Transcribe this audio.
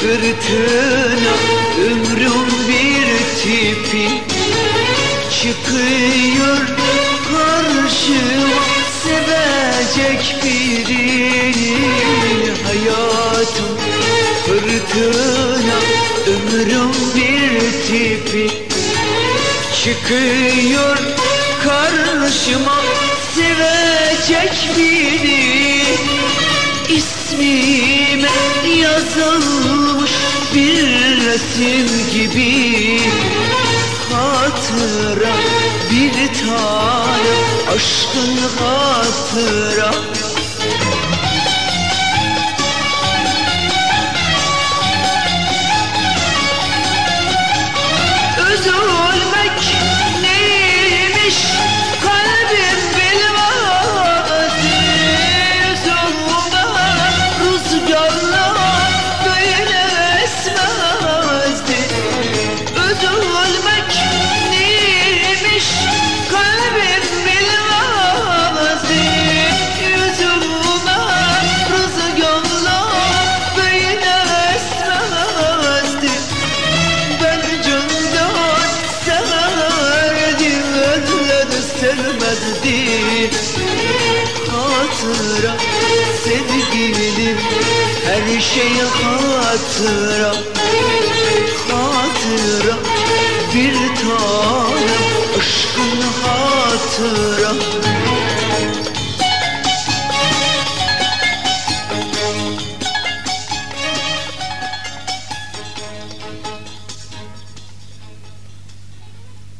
fırtına Ömrüm bir tipi. Çıkıyor karşıma Sevecek birini. Hayatım fırtına Ömrüm bir tipi. Çıkıyor karşıma Sevecek biri yazılmış bir resim gibi. Hatıra bir tane aşkın hatıra Sevmezdim Hatıra sevgilim Her şey hatıra. Hatıra bir tanem Aşkın hatıra